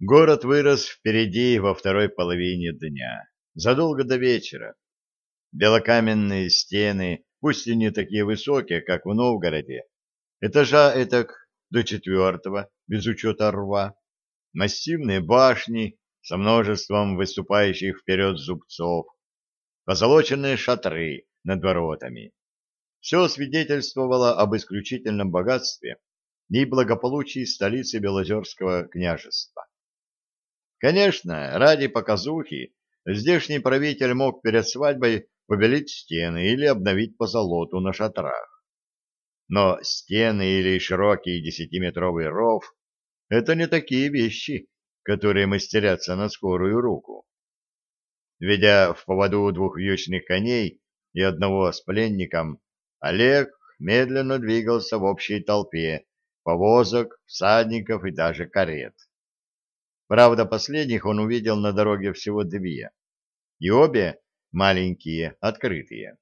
Город вырос впереди во второй половине дня, задолго до вечера. Белокаменные стены, пусть и не такие высокие, как в Новгороде, этажа этак до четвертого, без учета рва, массивные башни со множеством выступающих вперед зубцов, позолоченные шатры над воротами. Все свидетельствовало об исключительном богатстве и благополучии столицы Белозерского княжества. Конечно, ради показухи здешний правитель мог перед свадьбой побелить стены или обновить позолоту на шатрах. Но стены или широкий десятиметровый ров — это не такие вещи, которые мастерятся на скорую руку. Ведя в поводу двух вьючных коней и одного с пленником, Олег медленно двигался в общей толпе повозок, всадников и даже карет. Правда, последних он увидел на дороге всего две, и обе маленькие, открытые.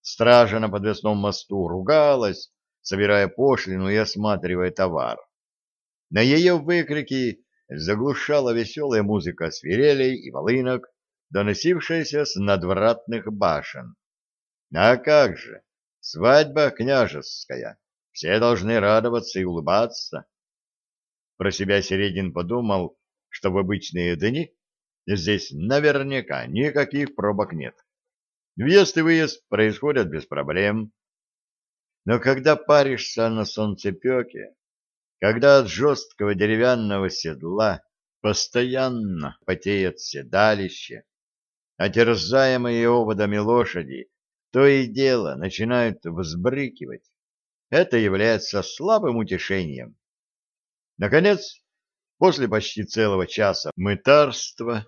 Стража на подвесном мосту ругалась, собирая пошлину и осматривая товар. На ее выкрики заглушала веселая музыка свирелей и волынок, доносившаяся с надвратных башен. А как же, свадьба княжеская, все должны радоваться и улыбаться. Про себя Середин подумал, что в обычные дни здесь наверняка никаких пробок нет. Въезд и выезд происходят без проблем. Но когда паришься на солнцепеке, когда от жесткого деревянного седла постоянно потеет седалище, а терзаемые оводами лошади то и дело начинают взбрыкивать, это является слабым утешением. Наконец, после почти целого часа мытарства,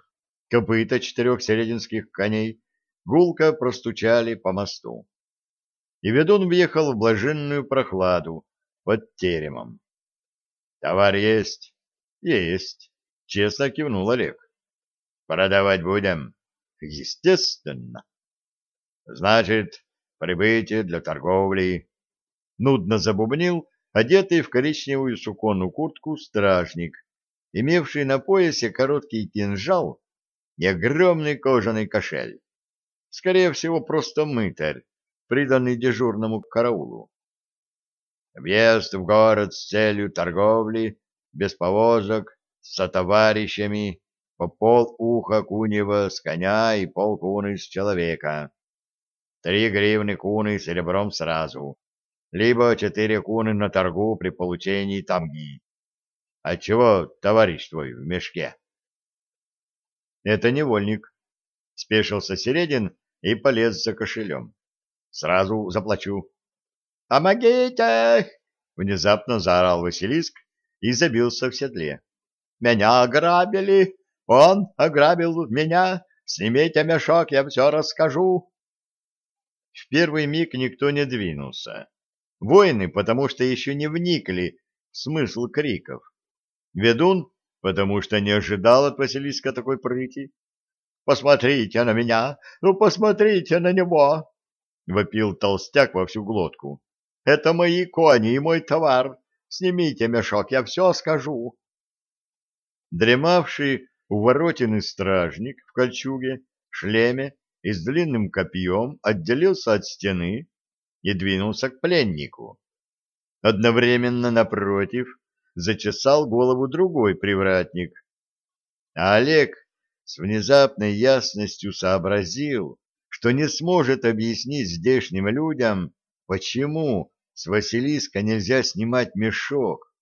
копыта четырех серединских коней гулко простучали по мосту. И ведун въехал в блаженную прохладу под теремом. «Товар есть?» «Есть», — честно кивнул Олег. «Продавать будем?» «Естественно». «Значит, прибытие для торговли». Нудно забубнил одетый в коричневую суконную куртку стражник, имевший на поясе короткий кинжал и огромный кожаный кошель. Скорее всего, просто мытарь, приданный дежурному караулу. Въезд в город с целью торговли, без повозок, с товарищами, по пол уха кунева с коня и пол куны с человека. Три гривны куны серебром сразу, либо четыре куны на торгу при получении тамги. А чего товарищ твой в мешке? Это невольник. Спешился Середин и полез за кошелем. Сразу заплачу. «Помогите!» — внезапно заорал Василиск и забился в седле. «Меня ограбили! Он ограбил меня! Снимите мешок, я все расскажу!» В первый миг никто не двинулся. Воины, потому что еще не вникли в смысл криков. Ведун, потому что не ожидал от Василиска такой прыти. «Посмотрите на меня! Ну, посмотрите на него!» — вопил толстяк во всю глотку. «Это мои кони и мой товар. Снимите мешок, я все скажу». Дремавший у воротины стражник в кольчуге, шлеме и с длинным копьем отделился от стены и двинулся к пленнику. Одновременно напротив зачесал голову другой привратник. А Олег с внезапной ясностью сообразил, что не сможет объяснить здешним людям, почему с Василиска нельзя снимать мешок.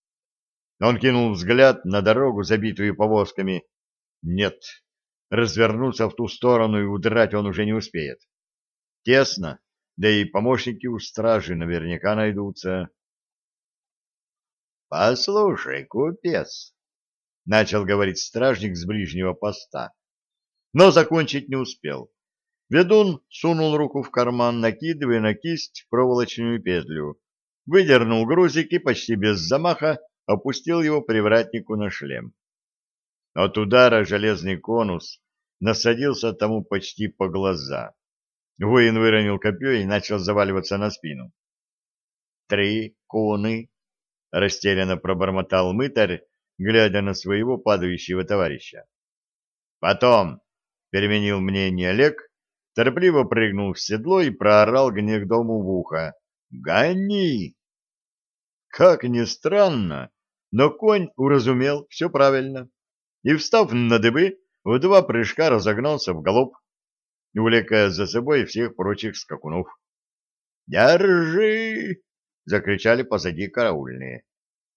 Он кинул взгляд на дорогу, забитую повозками. Нет, развернуться в ту сторону и удрать он уже не успеет. Тесно, да и помощники у стражи наверняка найдутся. — Послушай, купец, — начал говорить стражник с ближнего поста, но закончить не успел. Ведун сунул руку в карман, накидывая на кисть проволочную петлю, выдернул грузик и почти без замаха опустил его привратнику на шлем. От удара железный конус насадился тому почти по глаза. Воин выронил копье и начал заваливаться на спину. «Три куны!» — растерянно пробормотал мытарь, глядя на своего падающего товарища. Потом переменил мнение Олег, торопливо прыгнул в седло и проорал гнездому в ухо. «Гони!» Как ни странно, но конь уразумел все правильно и, встав на дыбы, в два прыжка разогнался в галоп, увлекая за собой всех прочих скакунов. «Держи!» — закричали позади караульные.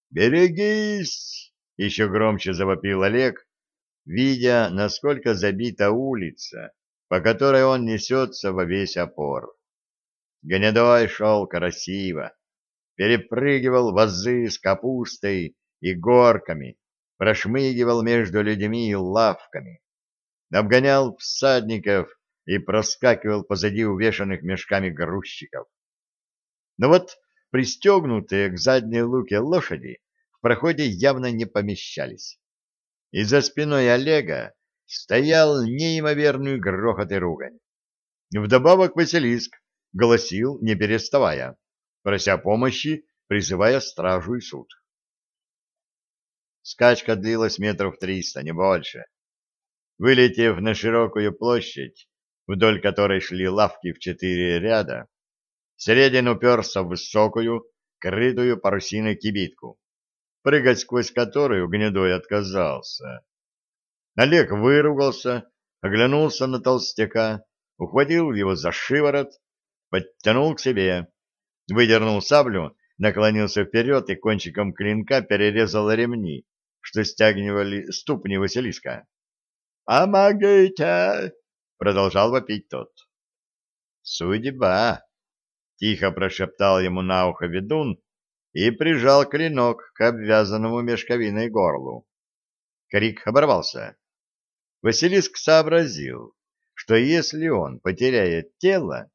«Берегись!» — еще громче завопил Олег, видя, насколько забита улица, по которой он несется во весь опор. Гнедой шел красиво, перепрыгивал вазы с капустой и горками, прошмыгивал между людьми и лавками, обгонял всадников и проскакивал позади увешанных мешками грузчиков. Но вот пристегнутые к задней луке лошади в проходе явно не помещались. И за спиной Олега стоял неимоверный грохот и ругань. Вдобавок Василиск голосил, не переставая, прося помощи, призывая стражу и суд. Скачка длилась метров триста, не больше. Вылетев на широкую площадь, вдоль которой шли лавки в четыре ряда, Середин уперся в высокую, крытую парусиной кибитку, прыгать сквозь которую гнедой отказался. Олег выругался, оглянулся на толстяка, ухватил его за шиворот, подтянул к себе, выдернул саблю, наклонился вперед и кончиком клинка перерезал ремни, что стягивали ступни Василиска. «Помогите!» — продолжал вопить тот. «Судьба!» — тихо прошептал ему на ухо ведун и прижал клинок к обвязанному мешковиной горлу. Крик оборвался. Василиск сообразил, что если он потеряет тело,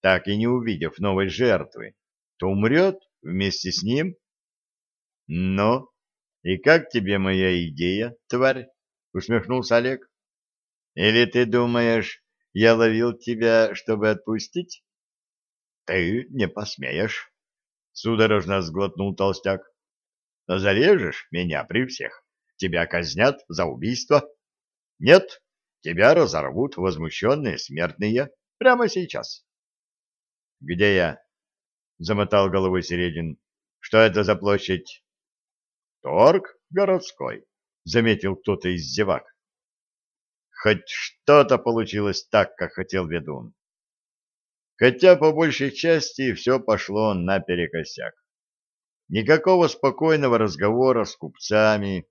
так и не увидев новой жертвы, то умрет вместе с ним. — Ну, и как тебе моя идея, тварь? — усмехнулся Олег. — Или ты думаешь, я ловил тебя, чтобы отпустить? Ты не посмеешь, — судорожно сглотнул толстяк. Зарежешь меня при всех, тебя казнят за убийство. Нет, тебя разорвут возмущенные смертные прямо сейчас. — Где я? — замотал головой Середин. — Что это за площадь? — Торг городской, — заметил кто-то из зевак. Хоть что-то получилось так, как хотел ведун хотя по большей части все пошло наперекосяк. Никакого спокойного разговора с купцами,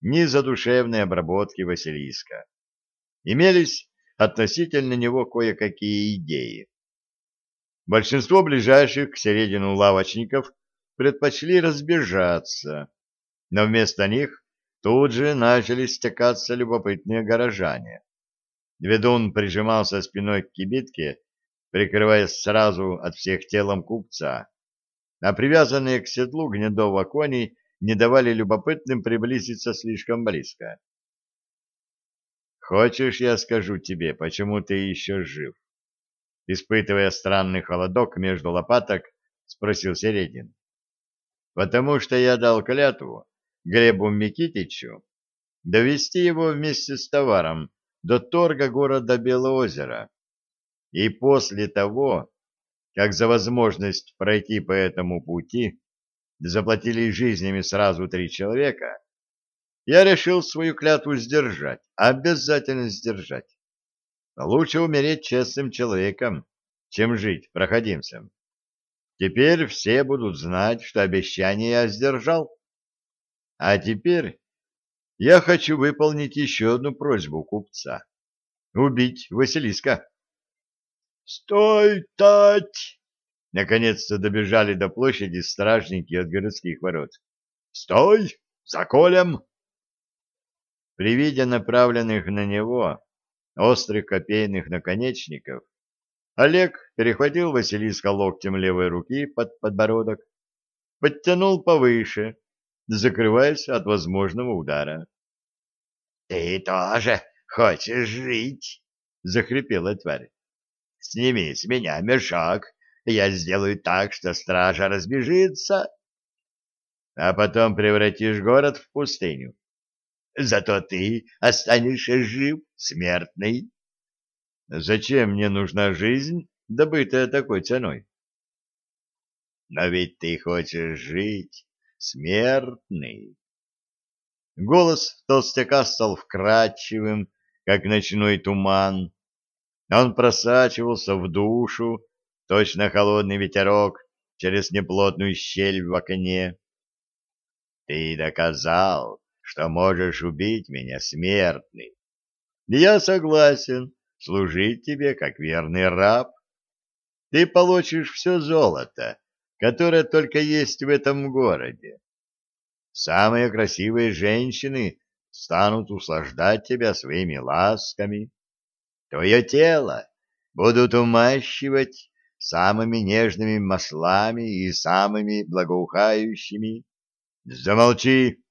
ни задушевной обработки Василиска. Имелись относительно него кое-какие идеи. Большинство ближайших к середину лавочников предпочли разбежаться, но вместо них тут же начали стекаться любопытные горожане. Ведун прижимался спиной к кибитке прикрываясь сразу от всех телом купца, а привязанные к седлу гнедого кони не давали любопытным приблизиться слишком близко. «Хочешь, я скажу тебе, почему ты еще жив?» Испытывая странный холодок между лопаток, спросил Середин. «Потому что я дал клятву Глебу Микитичу довести его вместе с товаром до торга города Белоозеро и после того, как за возможность пройти по этому пути заплатили жизнями сразу три человека, я решил свою клятву сдержать, обязательно сдержать. Лучше умереть честным человеком, чем жить проходимцем. Теперь все будут знать, что обещание я сдержал. А теперь я хочу выполнить еще одну просьбу купца. Убить Василиска. «Стой, тать!» Наконец-то добежали до площади стражники от городских ворот. «Стой! Заколем!» При виде направленных на него острых копейных наконечников, Олег перехватил Василиска локтем левой руки под подбородок, подтянул повыше, закрываясь от возможного удара. — Ты тоже хочешь жить? — захрипела тварь. Сними с меня мешок, я сделаю так, что стража разбежится. а потом превратишь город в пустыню. Зато ты останешься жив, смертный. Зачем мне нужна жизнь, добытая такой ценой? Но ведь ты хочешь жить, смертный. Голос толстяка стал вкрадчивым, как ночной туман. Он просачивался в душу, точно холодный ветерок через неплотную щель в окне. Ты доказал, что можешь убить меня, смертный. Я согласен служить тебе, как верный раб. Ты получишь все золото, которое только есть в этом городе. Самые красивые женщины станут услаждать тебя своими ласками. Твое тело будут умащивать самыми нежными маслами и самыми благоухающими. Замолчи!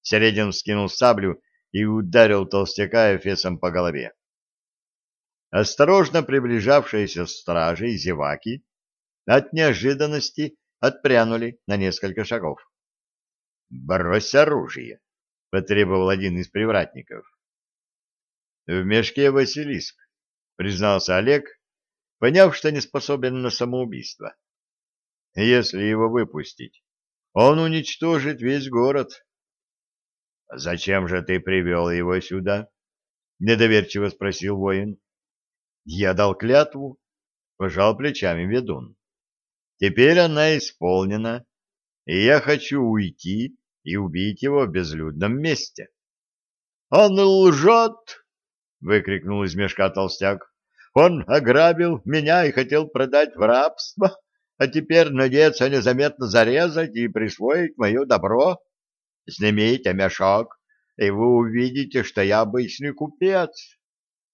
Середин скинул саблю и ударил толстяка эфесом по голове. Осторожно приближавшиеся стражи и зеваки от неожиданности отпрянули на несколько шагов. «Брось оружие!» — потребовал один из привратников. «В мешке Василиск», — признался Олег, поняв, что не способен на самоубийство. «Если его выпустить, он уничтожит весь город». «Зачем же ты привел его сюда?» — недоверчиво спросил воин. «Я дал клятву», — пожал плечами ведун. «Теперь она исполнена, и я хочу уйти и убить его в безлюдном месте. — Он лжет! — выкрикнул из мешка толстяк. — Он ограбил меня и хотел продать в рабство, а теперь надеется незаметно зарезать и присвоить мое добро. Снимите мешок, и вы увидите, что я обычный купец.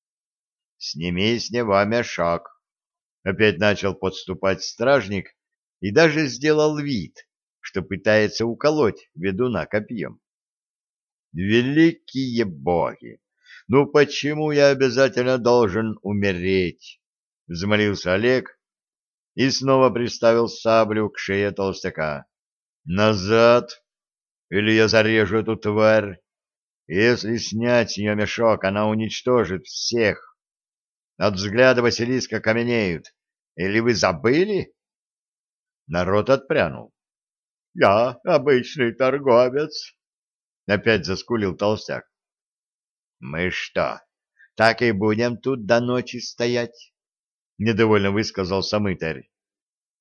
— Сними с него мешок! — опять начал подступать стражник и даже сделал вид, что пытается уколоть ведуна копьем. Великие боги! Ну почему я обязательно должен умереть? Взмолился Олег и снова приставил саблю к шее толстяка. Назад! Или я зарежу эту тварь. Если снять с нее мешок, она уничтожит всех. От взгляда Василиска каменеют. Или вы забыли? Народ отпрянул. Я обычный торговец. Опять заскулил толстяк. Мы что, так и будем тут до ночи стоять? Недовольно высказался мытарь.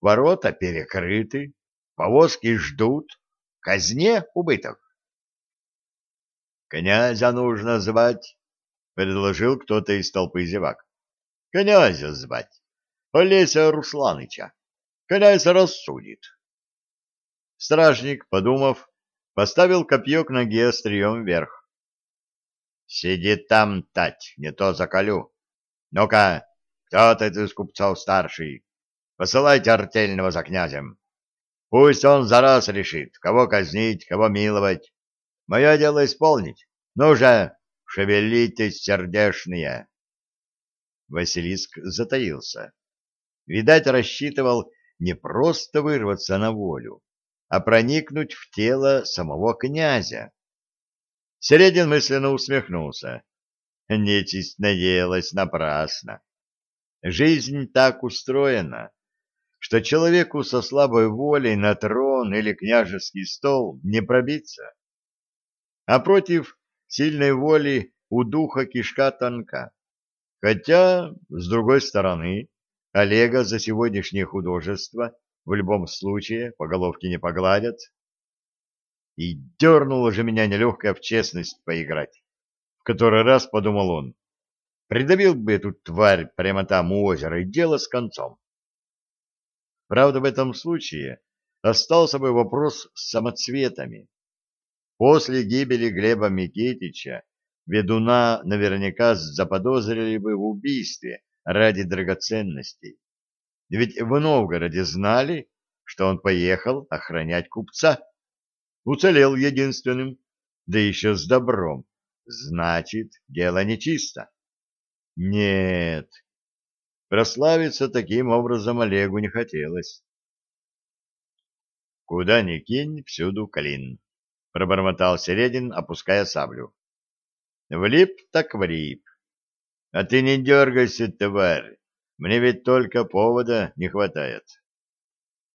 Ворота перекрыты, повозки ждут, казне убыток. Князя нужно звать, предложил кто-то из толпы зевак. Князя звать, Олеся Русланыча. Князь рассудит. Стражник, подумав, поставил копье к ноге острием вверх. — Сиди там, тать, не то заколю. Ну-ка, кто ты из купцов старший? Посылайте артельного за князем. Пусть он за раз решит, кого казнить, кого миловать. Мое дело исполнить. Ну же, шевелитесь, сердешные. Василиск затаился. Видать, рассчитывал не просто вырваться на волю, а проникнуть в тело самого князя. Середин мысленно усмехнулся. Нечисть надеялась напрасно. Жизнь так устроена, что человеку со слабой волей на трон или княжеский стол не пробиться. А против сильной воли у духа кишка тонка. Хотя, с другой стороны, Олега за сегодняшнее художество в любом случае по головке не погладят. И дернула же меня нелегкая в честность поиграть. В который раз подумал он. Придавил бы эту тварь прямо там у озера, и дело с концом. Правда, в этом случае остался бы вопрос с самоцветами. После гибели Глеба Микитича ведуна наверняка заподозрили бы в убийстве ради драгоценностей. Ведь в Новгороде знали, что он поехал охранять купца. Уцелел единственным, да еще с добром. Значит, дело нечисто. Нет, прославиться таким образом Олегу не хотелось. Куда ни кинь, всюду клин, — пробормотал Середин, опуская саблю. Влип так влип. А ты не дергайся, тварь, мне ведь только повода не хватает.